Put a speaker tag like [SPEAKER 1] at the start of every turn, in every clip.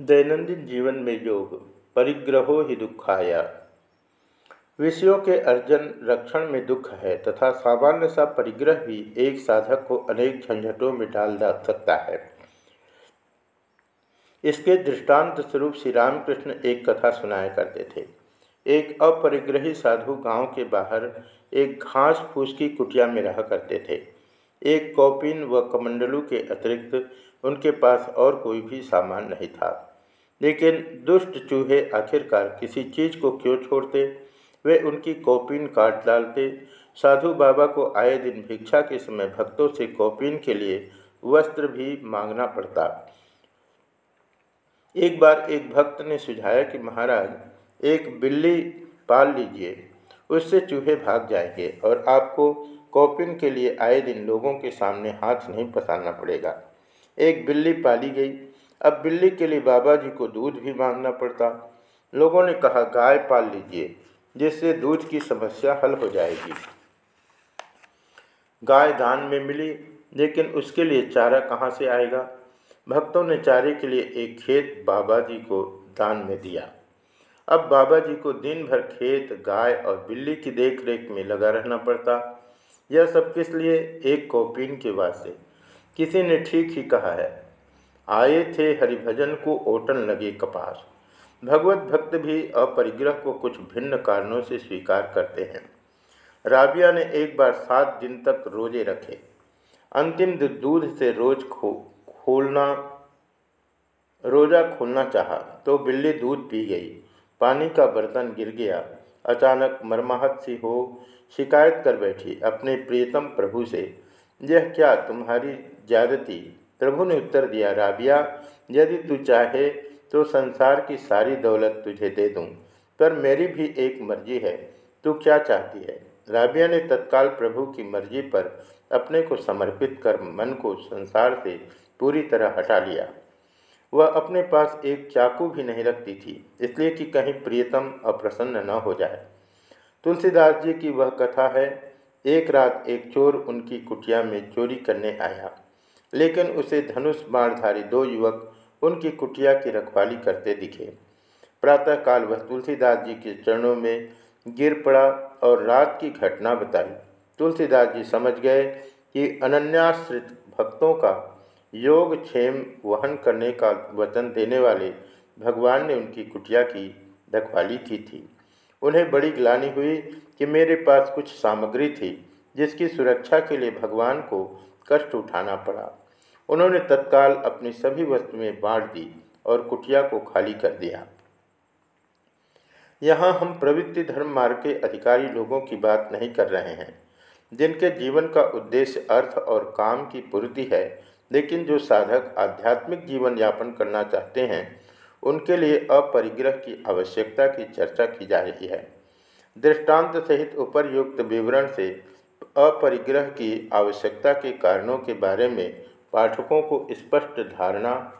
[SPEAKER 1] दैनंदिन जीवन में योग, परिग्रहो ही दुखाया विषयों के अर्जन, रक्षण में दुख है तथा सामान्य सा परिग्रह भी एक साधक को अनेक झंझटों में डाल जा सकता है। इसके दृष्टांत स्वरूप श्री रामकृष्ण एक कथा सुनाया करते थे। एक अपरिग्रही साधु गाँव के बाहर एक घास फूस की कुटिया में रहा करते थे। एक कौपिन व कमंडलू के अतिरिक्त उनके पास और कोई भी सामान नहीं था। लेकिन दुष्ट चूहे आखिरकार किसी चीज़ को क्यों छोड़ते? वे उनकी कौपिन काट डालते। साधु बाबा को आए दिन भिक्षा के समय भक्तों से कौपिन के लिए वस्त्र भी मांगना पड़ता। एक बार एक भक्त ने सुझाया कि महाराज, एक बिल्ली पाल लीजिए, उससे चूहे भाग जाएँगे और आपको कॉपिन के लिए आए दिन लोगों के सामने हाथ नहीं पसारना पड़ेगा। एक बिल्ली पाली गई। अब बिल्ली के लिए बाबा जी को दूध भी मांगना पड़ता। लोगों ने कहा, गाय पाल लीजिए, जिससे दूध की समस्या हल हो जाएगी। गाय दान में मिली, लेकिन उसके लिए चारा कहाँ से आएगा? भक्तों ने चारे के लिए एक खेत बाबा जी को दान में दिया। अब बाबा जी को दिन भर खेत, गाय और बिल्ली की देखरेख में लगा रहना पड़ता। यह सब किस लिए? एक कौपीन के वास्ते। किसी ने ठीक ही कहा है। आए थे हरिभजन को ओटन लगे कपास भगवत भक्त भी अपरिग्रह को कुछ भिन्न कारणों से स्वीकार करते हैं। राबिया ने एक बार सात दिन तक रोज़े रखे। अंतिम दूध से रोज खो, खोलना, रोजा खोलना चाहा तो बिल्ली दूध पी गई। पानी का बर्तन गिर गया। अचानक मरमाहत सी हो, शिकायत कर बैठी अपने प्रियतम प्रभु से, यह क्या तुम्हारी ज्यादती प्रभु ने उत्तर दिया, राबिया, यदि तू चाहे तो संसार की सारी दौलत तुझे दे दूँ, पर मेरी भी एक मर्ज़ी है, तू क्या चाहती है? राबिया ने तत्काल प्रभु की मर्ज़ी पर अपने को समर्पित कर मन को संसार से पूरी तरह हटा लिया। वह अपने पास एक चाकू भी नहीं रखती थी, इसलिए कि कहीं प्रियतम अप्रसन्न न हो जाए। तुलसीदास जी की वह कथा है, एक रात एक चोर उनकी कुटिया में चोरी करने आया। लेकिन उसे धनुष बाणधारी दो युवक उनकी कुटिया की रखवाली करते दिखे। प्रातःकाल वह तुलसीदास जी के चरणों में गिर पड़ा और रात की घटना बताई। तुलसीदास जी समझ गए कि अनन्याश्रित भक्तों का योग क्षेम वहन करने का वचन देने वाले भगवान ने उनकी कुटिया की रखवाली की थी। उन्हें बड़ी ग्लानी हुई कि मेरे पास कुछ सामग्री थी जिसकी सुरक्षा के लिए भगवान को कष्ट उठाना पड़ा। उन्होंने तत्काल अपनी सभी वस्तुएँ बांट दी और कुटिया को खाली कर दिया। यहाँ हम प्रवृत्ति धर्म मार्ग के अधिकारी लोगों की बात नहीं कर रहे हैं, जिनके जीवन का उद्देश्य अर्थ और काम की पूर्ति है, लेकिन जो साधक आध्यात्मिक जीवन यापन करना चाहते हैं, उनके लिए अपरिग्रह की आवश्यकता की चर्चा की जा रही है। दृष्टांत सहित उपरयुक्त विवरण से अपरिग्रह की आवश्यकता के कारणों के बारे में पाठकों को स्पष्ट धारणा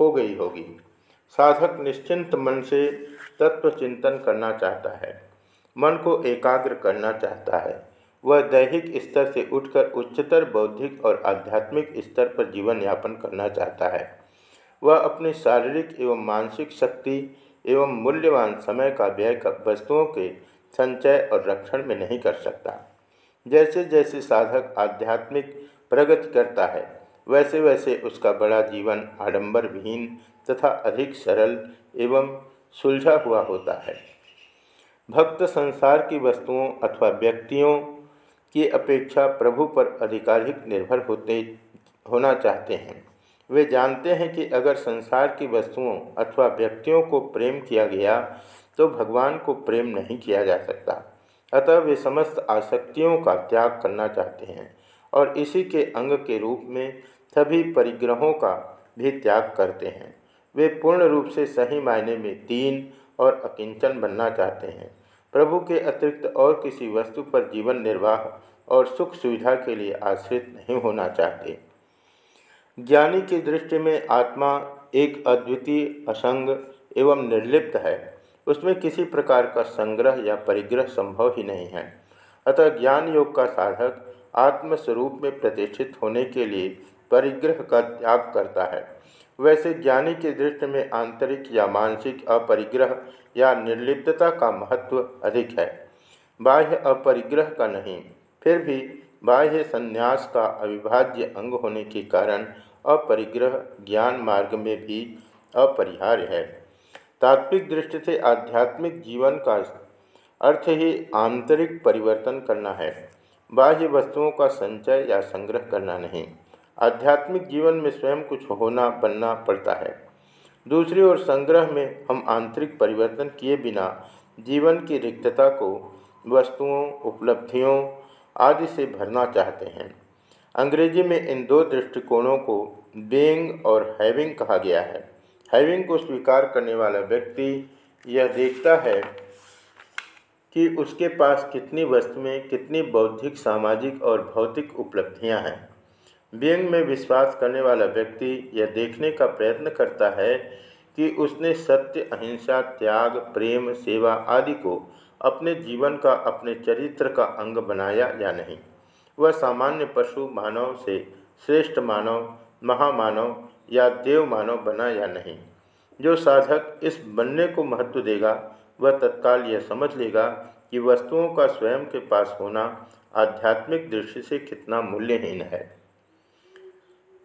[SPEAKER 1] हो गई होगी। साधक निश्चिंत मन से तत्व चिंतन करना चाहता है। मन को एकाग्र करना चाहता है। वह दैहिक स्तर से उठकर उच्चतर बौद्धिक और आध्यात्मिक स्तर पर जीवन यापन करना चाहता है। वह अपनी शारीरिक एवं मानसिक शक्ति एवं मूल्यवान समय का व्यय वस्तुओं के संचय और रक्षण में नहीं कर सकता। जैसे जैसे साधक आध्यात्मिक प्रगति करता है वैसे वैसे उसका बड़ा जीवन आडंबर विहीन तथा अधिक सरल एवं सुलझा हुआ होता है। भक्त संसार की वस्तुओं अथवा व्यक्तियों की अपेक्षा प्रभु पर अधिकाधिक निर्भर होते, होना चाहते हैं। वे जानते हैं कि अगर संसार की वस्तुओं अथवा व्यक्तियों को प्रेम किया गया तो भगवान को प्रेम नहीं किया जा सकता। अतः वे समस्त आसक्तियों का त्याग करना चाहते हैं और इसी के अंग के रूप में सभी परिग्रहों का भी त्याग करते हैं। वे पूर्ण रूप से सही मायने में तीन और अकिंचन बनना चाहते हैं। प्रभु के अतिरिक्त और किसी वस्तु पर जीवन निर्वाह और सुख सुविधा के लिए आश्रित नहीं होना चाहते। ज्ञानी की दृष्टि में आत्मा एक अद्वितीय, असंग एवं निर्लिप्त है। उसमें किसी प्रकार का संग्रह या परिग्रह संभव ही नहीं है। अतः ज्ञान योग का साधक आत्मस्वरूप में प्रतिष्ठित होने के लिए परिग्रह का त्याग करता है। वैसे ज्ञानी की दृष्टि में आंतरिक या मानसिक अपरिग्रह या निर्लिप्तता का महत्व अधिक है। बाह्य अपरिग्रह का नहीं, फिर भी बाह्य संन्यास का अविभाज्य अंग होने के कारण अपरिग्रह ज्ञान मार्ग में भी अपरिहार्य है। तात्विक दृष्टि से आध्यात्मिक जीवन का अर्थ ही आंतरिक परिवर्तन करना है। बाह्य वस्तुओं का संचय या संग्रह करना नहीं। आध्यात्मिक जीवन में स्वयं कुछ होना, बनना पड़ता है। दूसरी ओर संग्रह में हम आंतरिक परिवर्तन किए बिना जीवन की रिक्तता को वस्तुओं, उपलब्धियों आदि से भरना चाहते हैं। अंग्रेज़ी में इन दो दृष्टिकोणों को बेंग और हैविंग कहा गया है। हैविंग को स्वीकार करने वाला व्यक्ति यह देखता है कि उसके पास कितनी वस्तुएँ, कितनी बौद्धिक, सामाजिक और भौतिक उपलब्धियाँ हैं। व्यंग में विश्वास करने वाला व्यक्ति यह देखने का प्रयत्न करता है कि उसने सत्य, अहिंसा, त्याग, प्रेम, सेवा आदि को अपने जीवन का, अपने चरित्र का अंग बनाया या नहीं। वह सामान्य पशु मानव से श्रेष्ठ मानव महामानव या देव मानव बना या नहीं। जो साधक इस बनने को महत्व देगा, वह तत्काल यह समझ लेगा कि वस्तुओं का स्वयं के पास होना आध्यात्मिक दृष्टि से कितना मूल्यहीन है।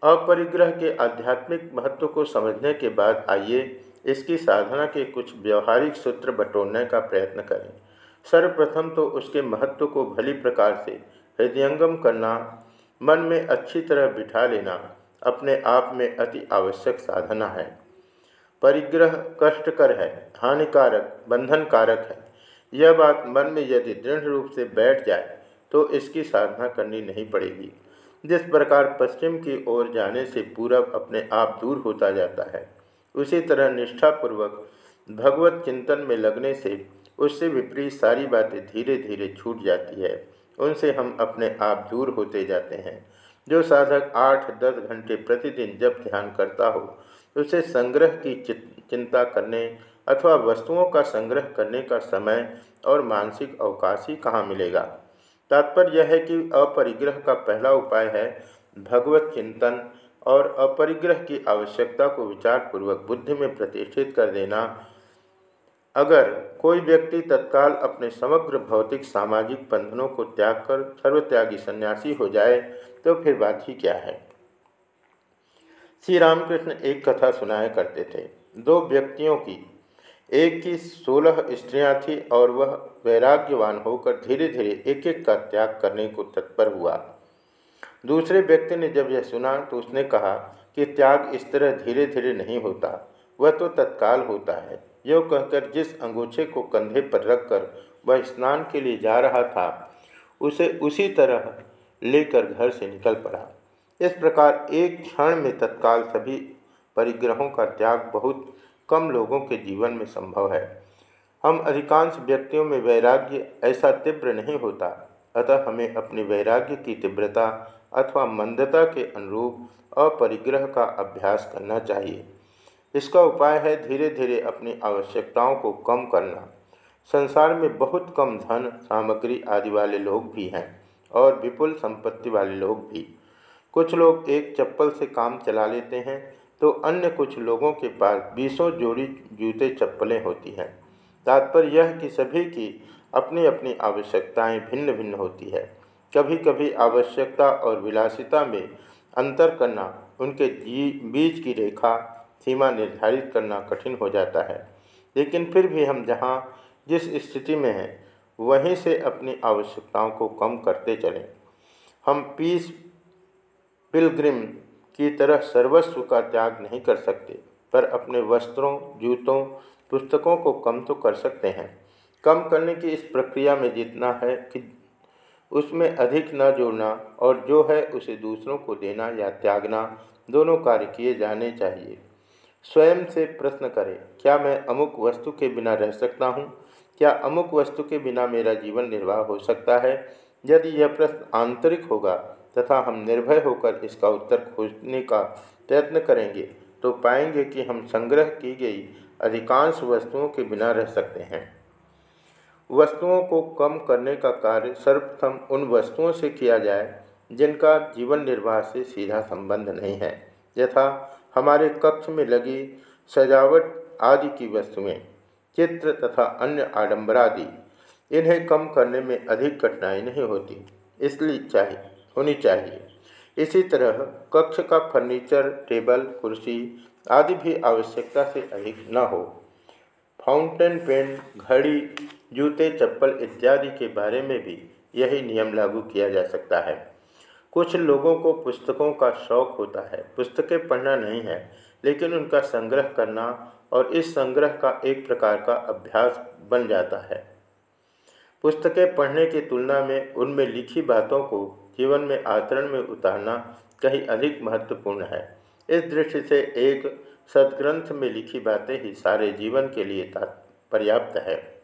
[SPEAKER 1] अपरिग्रह के आध्यात्मिक महत्व को समझने के बाद आइए इसकी साधना के कुछ व्यवहारिक सूत्र बटोरने का प्रयत्न करें। सर्वप्रथम तो उसके महत्व को भली प्रकार से हृदयंगम करना, मन में अच्छी तरह बिठा लेना अपने आप में अति आवश्यक साधना है। परिग्रह कष्टकर है, हानिकारक, बंधनकारक है। यह बात मन में यदि दृढ़ रूप से बैठ जाए तो इसकी साधना करनी नहीं पड़ेगी। जिस प्रकार पश्चिम की ओर जाने से पूरब अपने आप दूर होता जाता है, उसी तरह निष्ठापूर्वक भगवत चिंतन में लगने से उससे विपरीत सारी बातें धीरे धीरे छूट जाती है। उनसे हम अपने आप दूर होते जाते हैं। जो साधक आठ दस घंटे प्रतिदिन जब ध्यान करता हो, उसे संग्रह की चिंता करने अथवा वस्तुओं का संग्रह करने का समय और मानसिक अवकाश ही कहाँ मिलेगा? तात्पर्य यह है कि अपरिग्रह का पहला उपाय है भगवत चिंतन और अपरिग्रह की आवश्यकता को विचारपूर्वक बुद्धि में प्रतिष्ठित कर देना अगर कोई व्यक्ति तत्काल अपने समग्र भौतिक सामाजिक बंधनों को त्याग कर सर्वत्यागी सन्यासी हो जाए तो फिर बात ही क्या है? श्री रामकृष्ण एक कथा सुनाया करते थे। दो व्यक्तियों की, एक की सोलह स्त्रियाँ थी और वह वैराग्यवान होकर धीरे धीरे एक एक का त्याग करने को तत्पर हुआ। दूसरे व्यक्ति ने जब यह सुना तो उसने कहा कि त्याग इस तरह धीरे धीरे नहीं होता, वह तो तत्काल होता है। यो कहकर जिस अंगूछे को कंधे पर रखकर वह स्नान के लिए जा रहा था, उसे उसी तरह लेकर घर से निकल पड़ा। इस प्रकार एक क्षण में तत्काल सभी परिग्रहों का त्याग बहुत कम लोगों के जीवन में संभव है। हम अधिकांश व्यक्तियों में वैराग्य ऐसा तीव्र नहीं होता, अतः हमें अपने वैराग्य की तीव्रता अथवा मंदता के अनुरूप अपरिग्रह का अभ्यास करना चाहिए। इसका उपाय है धीरे धीरे अपनी आवश्यकताओं को कम करना। संसार में बहुत कम धन, सामग्री आदि वाले लोग भी हैं और विपुल संपत्ति वाले लोग भी। कुछ लोग एक चप्पल से काम चला लेते हैं तो अन्य कुछ लोगों के पास बीसों जोड़ी जूते चप्पलें होती हैं। तात्पर्य यह कि सभी की अपनी अपनी आवश्यकताएँ भिन्न भिन्न होती है। कभी कभी आवश्यकता और विलासिता में अंतर करना उनके जी, बीच की रेखा सीमा निर्धारित करना कठिन हो जाता है। लेकिन फिर भी हम जहाँ जिस स्थिति में हैं, वहीं से अपनी आवश्यकताओं को कम करते चलें। हम पीस पिलग्रिम की तरह सर्वस्व का त्याग नहीं कर सकते, पर अपने वस्त्रों, जूतों, पुस्तकों को कम तो कर सकते हैं। कम करने की इस प्रक्रिया में जितना है कि उसमें अधिक न जोड़ना और जो है उसे दूसरों को देना या त्यागना, दोनों कार्य किए जाने चाहिए। स्वयं से प्रश्न करें, क्या मैं अमुक वस्तु के बिना रह सकता हूँ? क्या अमुक वस्तु के बिना मेरा जीवन निर्वाह हो सकता है? यदि यह प्रश्न आंतरिक होगा तथा हम निर्भय होकर इसका उत्तर खोजने का प्रयत्न करेंगे तो पाएँगे कि हम संग्रह की गई अधिकांश वस्तुओं के बिना रह सकते हैं। वस्तुओं को कम करने का कार्य सर्वप्रथम उन वस्तुओं से किया जाए जिनका जीवन निर्वाह से सीधा संबंध नहीं है, यथा हमारे कक्ष में लगी सजावट आदि की वस्तुएँ, चित्र तथा अन्य आडंबरादि। इन्हें कम करने में अधिक कठिनाई नहीं होती, इसलिए चाहिए होनी चाहिए। इसी तरह कक्ष का फर्नीचर, टेबल, कुर्सी आदि भी आवश्यकता से अधिक न हो। फाउंटेन पेन, घड़ी, जूते, चप्पल इत्यादि के बारे में भी यही नियम लागू किया जा सकता है। कुछ लोगों को पुस्तकों का शौक होता है। पुस्तकें पढ़ना नहीं है, लेकिन उनका संग्रह करना और इस संग्रह का एक प्रकार का अभ्यास बन जाता है। पुस्तकें पढ़ने की तुलना में उनमें लिखी बातों को जीवन में आचरण में उतारना कहीं अधिक महत्वपूर्ण है। इस दृष्टि से एक सदग्रंथ में लिखी बातें ही सारे जीवन के लिए पर्याप्त है।